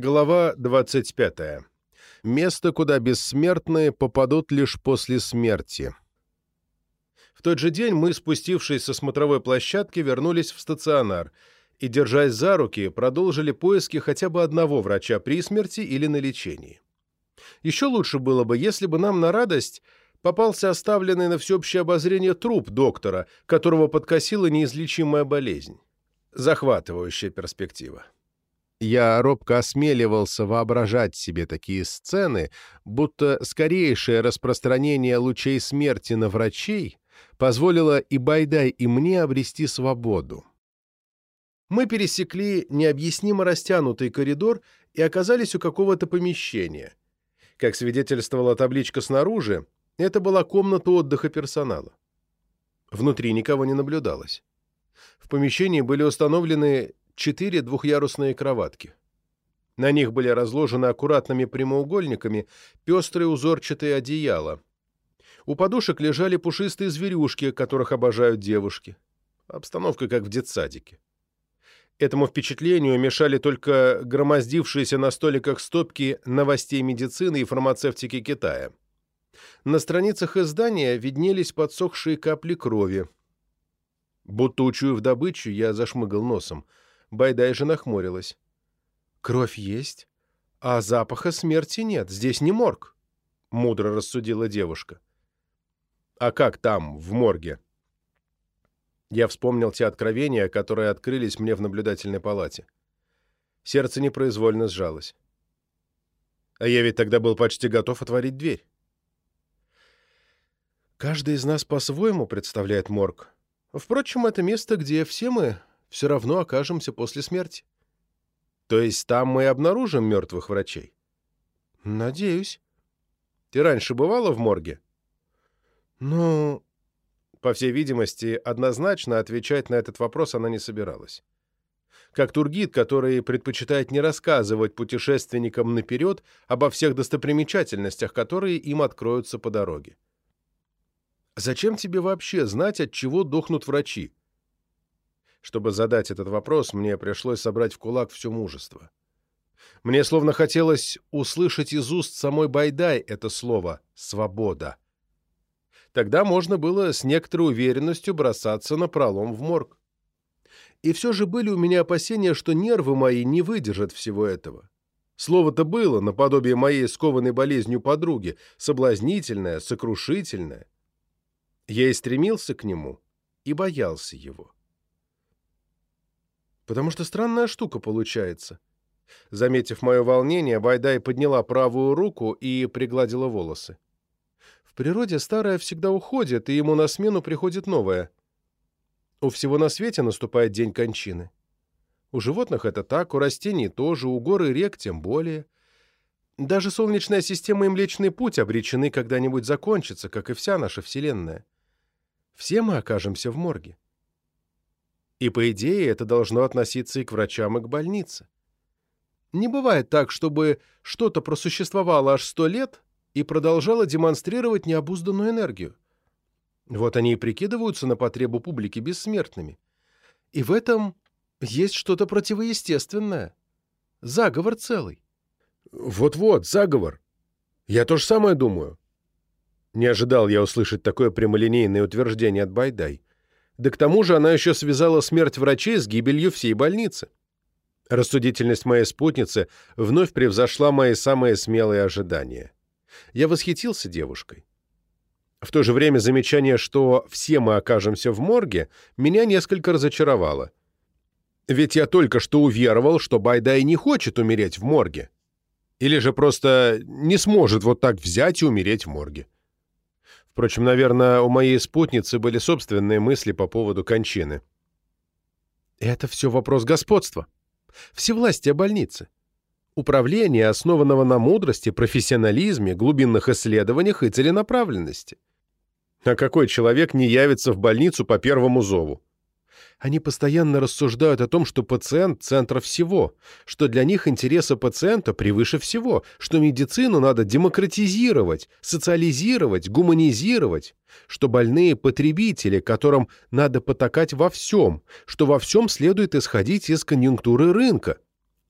Глава 25. Место, куда бессмертные попадут лишь после смерти. В тот же день мы, спустившись со смотровой площадки, вернулись в стационар и, держась за руки, продолжили поиски хотя бы одного врача при смерти или на лечении. Еще лучше было бы, если бы нам на радость попался оставленный на всеобщее обозрение труп доктора, которого подкосила неизлечимая болезнь. Захватывающая перспектива. Я робко осмеливался воображать себе такие сцены, будто скорейшее распространение лучей смерти на врачей позволило и Байдай, и мне обрести свободу. Мы пересекли необъяснимо растянутый коридор и оказались у какого-то помещения. Как свидетельствовала табличка снаружи, это была комната отдыха персонала. Внутри никого не наблюдалось. В помещении были установлены четыре двухъярусные кроватки. На них были разложены аккуратными прямоугольниками пестрые узорчатые одеяла. У подушек лежали пушистые зверюшки, которых обожают девушки. Обстановка как в детсадике. Этому впечатлению мешали только громоздившиеся на столиках стопки новостей медицины и фармацевтики Китая. На страницах издания виднелись подсохшие капли крови. Будто учуяв добычу, я зашмыгал носом — Байдай же нахмурилась. «Кровь есть, а запаха смерти нет. Здесь не морг», — мудро рассудила девушка. «А как там, в морге?» Я вспомнил те откровения, которые открылись мне в наблюдательной палате. Сердце непроизвольно сжалось. А я ведь тогда был почти готов отворить дверь. Каждый из нас по-своему представляет морг. Впрочем, это место, где все мы все равно окажемся после смерти. То есть там мы обнаружим мертвых врачей? Надеюсь. Ты раньше бывала в морге? Ну, по всей видимости, однозначно отвечать на этот вопрос она не собиралась. Как тургид, который предпочитает не рассказывать путешественникам наперед обо всех достопримечательностях, которые им откроются по дороге. Зачем тебе вообще знать, от чего дохнут врачи? Чтобы задать этот вопрос, мне пришлось собрать в кулак все мужество. Мне словно хотелось услышать из уст самой Байдай это слово «свобода». Тогда можно было с некоторой уверенностью бросаться на пролом в морг. И все же были у меня опасения, что нервы мои не выдержат всего этого. Слово-то было, наподобие моей скованной болезнью подруги, соблазнительное, сокрушительное. Я и стремился к нему, и боялся его. Потому что странная штука получается. Заметив мое волнение, Байдай подняла правую руку и пригладила волосы. В природе старое всегда уходит, и ему на смену приходит новое. У всего на свете наступает день кончины. У животных это так, у растений тоже, у гор и рек тем более. Даже Солнечная система и Млечный Путь обречены когда-нибудь закончиться, как и вся наша Вселенная. Все мы окажемся в морге. И, по идее, это должно относиться и к врачам, и к больнице. Не бывает так, чтобы что-то просуществовало аж сто лет и продолжало демонстрировать необузданную энергию. Вот они и прикидываются на потребу публики бессмертными. И в этом есть что-то противоестественное. Заговор целый. Вот-вот, заговор. Я то же самое думаю. Не ожидал я услышать такое прямолинейное утверждение от Байдай. Да к тому же она еще связала смерть врачей с гибелью всей больницы. Рассудительность моей спутницы вновь превзошла мои самые смелые ожидания. Я восхитился девушкой. В то же время замечание, что все мы окажемся в морге, меня несколько разочаровало. Ведь я только что уверовал, что Байдай не хочет умереть в морге. Или же просто не сможет вот так взять и умереть в морге. Впрочем, наверное, у моей спутницы были собственные мысли по поводу кончины. Это все вопрос господства. Всевластия больницы. Управления, основанного на мудрости, профессионализме, глубинных исследованиях и целенаправленности. А какой человек не явится в больницу по первому зову? Они постоянно рассуждают о том, что пациент – центр всего, что для них интересы пациента превыше всего, что медицину надо демократизировать, социализировать, гуманизировать, что больные – потребители, которым надо потакать во всем, что во всем следует исходить из конъюнктуры рынка.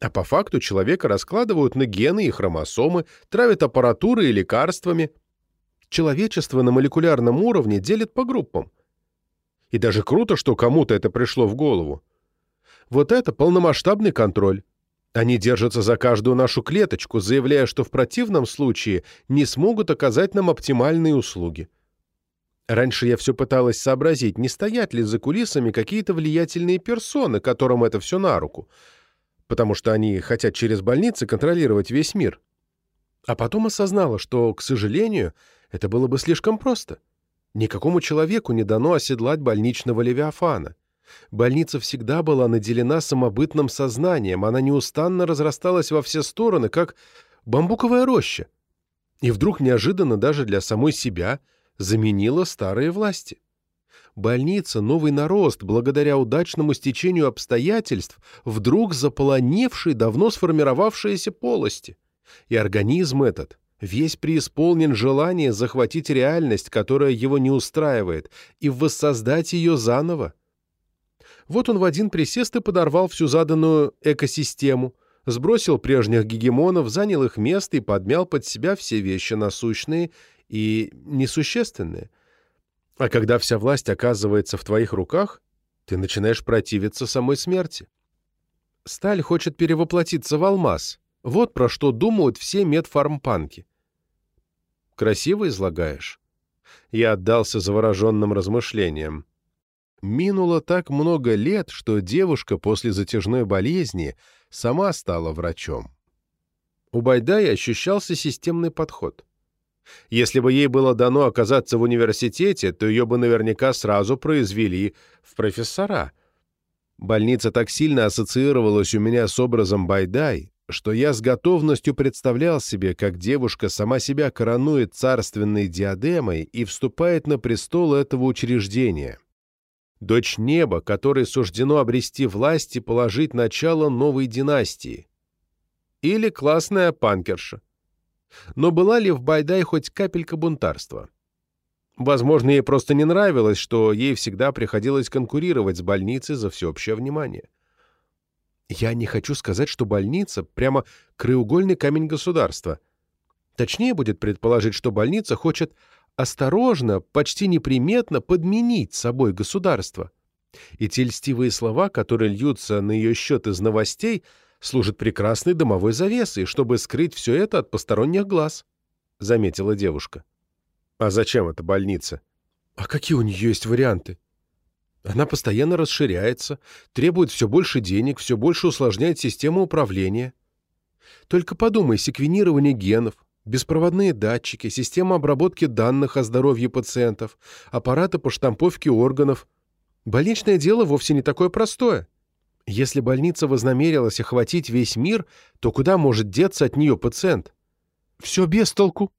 А по факту человека раскладывают на гены и хромосомы, травят аппаратурой и лекарствами. Человечество на молекулярном уровне делит по группам. И даже круто, что кому-то это пришло в голову. Вот это полномасштабный контроль. Они держатся за каждую нашу клеточку, заявляя, что в противном случае не смогут оказать нам оптимальные услуги. Раньше я все пыталась сообразить, не стоят ли за кулисами какие-то влиятельные персоны, которым это все на руку, потому что они хотят через больницы контролировать весь мир. А потом осознала, что, к сожалению, это было бы слишком просто. Никакому человеку не дано оседлать больничного левиафана. Больница всегда была наделена самобытным сознанием, она неустанно разрасталась во все стороны, как бамбуковая роща. И вдруг неожиданно даже для самой себя заменила старые власти. Больница, новый нарост, благодаря удачному стечению обстоятельств, вдруг заполонивший давно сформировавшиеся полости. И организм этот весь преисполнен желания захватить реальность, которая его не устраивает, и воссоздать ее заново. Вот он в один присест и подорвал всю заданную экосистему, сбросил прежних гегемонов, занял их место и подмял под себя все вещи насущные и несущественные. А когда вся власть оказывается в твоих руках, ты начинаешь противиться самой смерти. Сталь хочет перевоплотиться в алмаз. Вот про что думают все медфармпанки. Красиво излагаешь. Я отдался завороженным размышлениям. Минуло так много лет, что девушка после затяжной болезни сама стала врачом. У Байдая ощущался системный подход. Если бы ей было дано оказаться в университете, то ее бы наверняка сразу произвели в профессора. Больница так сильно ассоциировалась у меня с образом Байдай, что я с готовностью представлял себе, как девушка сама себя коронует царственной диадемой и вступает на престол этого учреждения дочь неба, которой суждено обрести власть и положить начало новой династии. Или классная панкерша. Но была ли в Байдай хоть капелька бунтарства? Возможно, ей просто не нравилось, что ей всегда приходилось конкурировать с больницей за всеобщее внимание. Я не хочу сказать, что больница прямо краеугольный камень государства. Точнее будет предположить, что больница хочет осторожно, почти неприметно подменить собой государство. И те льстивые слова, которые льются на ее счет из новостей, служат прекрасной домовой завесой, чтобы скрыть все это от посторонних глаз, — заметила девушка. — А зачем эта больница? — А какие у нее есть варианты? Она постоянно расширяется, требует все больше денег, все больше усложняет систему управления. Только подумай, секвенирование генов, беспроводные датчики, система обработки данных о здоровье пациентов, аппараты по штамповке органов. Больничное дело вовсе не такое простое. Если больница вознамерилась охватить весь мир, то куда может деться от нее пациент? Все без толку.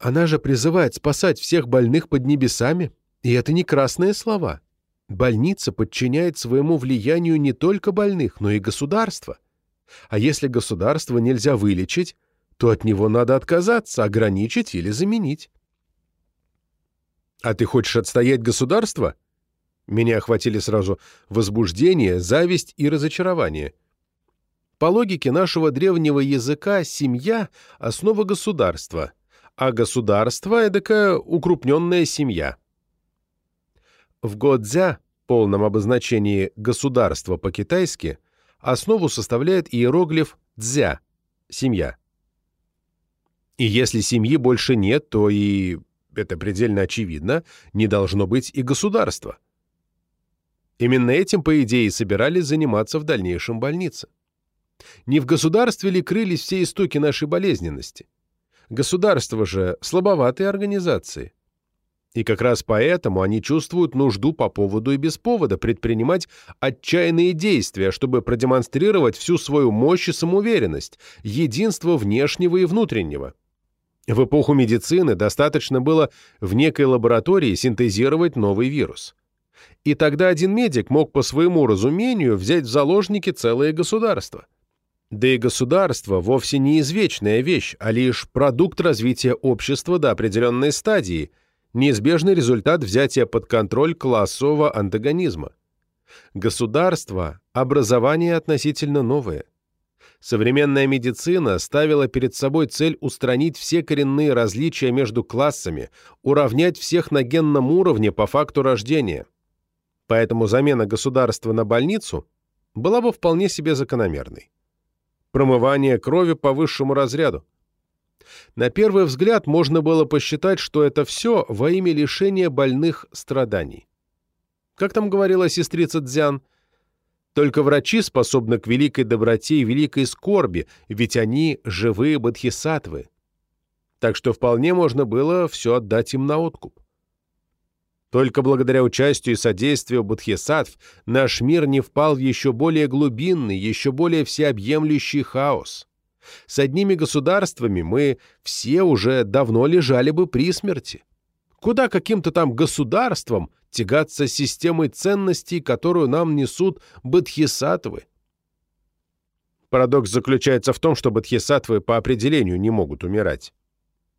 Она же призывает спасать всех больных под небесами, и это не красные слова. Больница подчиняет своему влиянию не только больных, но и государство. А если государство нельзя вылечить, то от него надо отказаться, ограничить или заменить. «А ты хочешь отстоять государство?» Меня охватили сразу возбуждение, зависть и разочарование. По логике нашего древнего языка семья — основа государства, а государство — эдакая укрупненная семья. В Годзя, полном обозначении «государство» по-китайски, основу составляет иероглиф «дзя» — семья. И если семьи больше нет, то и, это предельно очевидно, не должно быть и государства. Именно этим, по идее, собирались заниматься в дальнейшем больнице. Не в государстве ли крылись все истоки нашей болезненности? Государство же слабоватые организации. И как раз поэтому они чувствуют нужду по поводу и без повода предпринимать отчаянные действия, чтобы продемонстрировать всю свою мощь и самоуверенность, единство внешнего и внутреннего. В эпоху медицины достаточно было в некой лаборатории синтезировать новый вирус. И тогда один медик мог по своему разумению взять в заложники целое государство. Да и государство вовсе не извечная вещь, а лишь продукт развития общества до определенной стадии, неизбежный результат взятия под контроль классового антагонизма. Государство – образование относительно новое. Современная медицина ставила перед собой цель устранить все коренные различия между классами, уравнять всех на генном уровне по факту рождения. Поэтому замена государства на больницу была бы вполне себе закономерной. Промывание крови по высшему разряду. На первый взгляд можно было посчитать, что это все во имя лишения больных страданий. Как там говорила сестрица Дзян, только врачи способны к великой доброте и великой скорби, ведь они живые бодхисаттвы. Так что вполне можно было все отдать им на откуп. Только благодаря участию и содействию бодхисаттв наш мир не впал в еще более глубинный, еще более всеобъемлющий хаос. С одними государствами мы все уже давно лежали бы при смерти. Куда каким-то там государством тягаться системой ценностей, которую нам несут бодхисаттвы. Парадокс заключается в том, что бодхисаттвы по определению не могут умирать.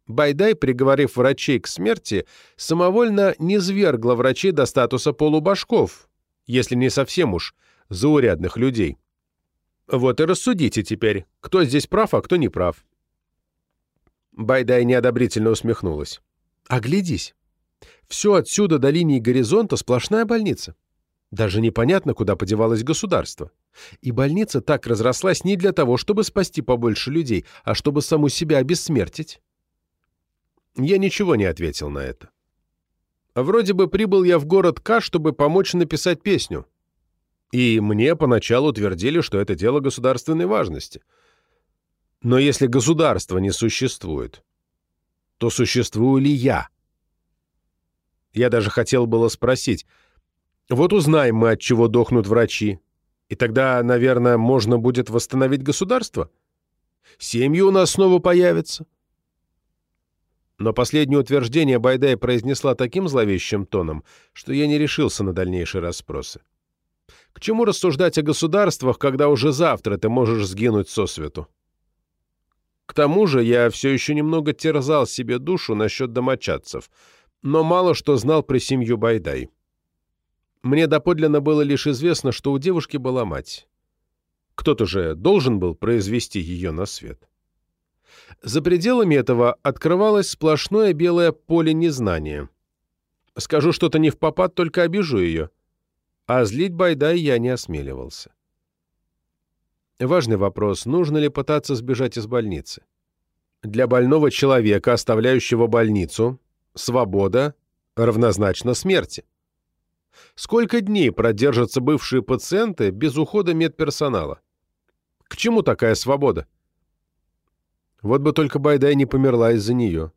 Байдай, приговорив врачей к смерти, самовольно не звергла врачей до статуса полубашков, если не совсем уж заурядных людей. Вот и рассудите теперь, кто здесь прав, а кто не прав. Байдай неодобрительно усмехнулась. «Оглядись. Все отсюда до линии горизонта сплошная больница. Даже непонятно, куда подевалось государство. И больница так разрослась не для того, чтобы спасти побольше людей, а чтобы саму себя обессмертить. Я ничего не ответил на это. Вроде бы прибыл я в город К, чтобы помочь написать песню. И мне поначалу твердили, что это дело государственной важности. Но если государства не существует, то существую ли я? Я даже хотел было спросить, вот узнаем мы, от чего дохнут врачи, и тогда, наверное, можно будет восстановить государство? Семьи у нас снова появятся. Но последнее утверждение Байдай произнесла таким зловещим тоном, что я не решился на дальнейшие расспросы. К чему рассуждать о государствах, когда уже завтра ты можешь сгинуть со свету? К тому же я все еще немного терзал себе душу насчет домочадцев — но мало что знал про семью Байдай. Мне доподлинно было лишь известно, что у девушки была мать. Кто-то же должен был произвести ее на свет. За пределами этого открывалось сплошное белое поле незнания. Скажу что-то не в попад, только обижу ее. А злить Байдай я не осмеливался. Важный вопрос, нужно ли пытаться сбежать из больницы. Для больного человека, оставляющего больницу, Свобода равнозначна смерти. Сколько дней продержатся бывшие пациенты без ухода медперсонала? К чему такая свобода? Вот бы только Байдай не померла из-за нее.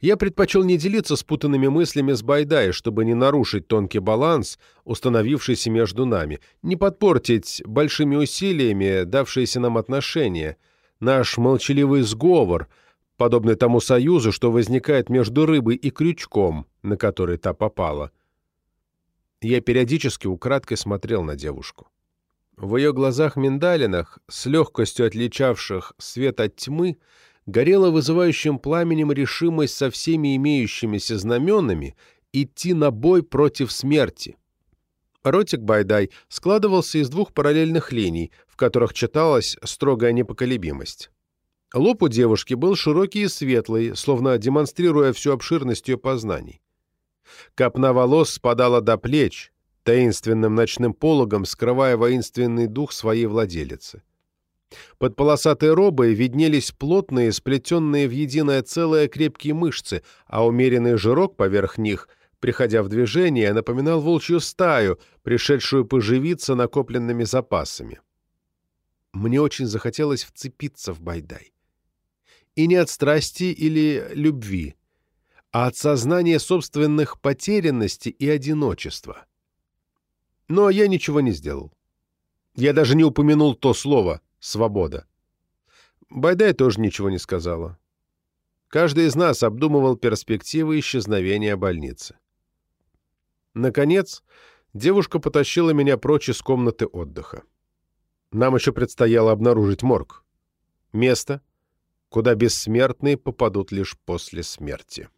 Я предпочел не делиться спутанными мыслями с Байдай, чтобы не нарушить тонкий баланс, установившийся между нами, не подпортить большими усилиями давшиеся нам отношения, наш молчаливый сговор — подобный тому союзу, что возникает между рыбой и крючком, на который та попала. Я периодически украдкой смотрел на девушку. В ее глазах-миндалинах, с легкостью отличавших свет от тьмы, горела вызывающим пламенем решимость со всеми имеющимися знаменами идти на бой против смерти. Ротик Байдай складывался из двух параллельных линий, в которых читалась строгая непоколебимость. Лоб у девушки был широкий и светлый, словно демонстрируя всю обширность ее познаний. Копна волос спадала до плеч, таинственным ночным пологом скрывая воинственный дух своей владелицы. Под полосатой робой виднелись плотные, сплетенные в единое целое крепкие мышцы, а умеренный жирок поверх них, приходя в движение, напоминал волчью стаю, пришедшую поживиться накопленными запасами. Мне очень захотелось вцепиться в Байдай и не от страсти или любви, а от сознания собственных потерянности и одиночества. Но я ничего не сделал. Я даже не упомянул то слово «свобода». Байдай тоже ничего не сказала. Каждый из нас обдумывал перспективы исчезновения больницы. Наконец, девушка потащила меня прочь из комнаты отдыха. Нам еще предстояло обнаружить морг. Место, куда бессмертные попадут лишь после смерти.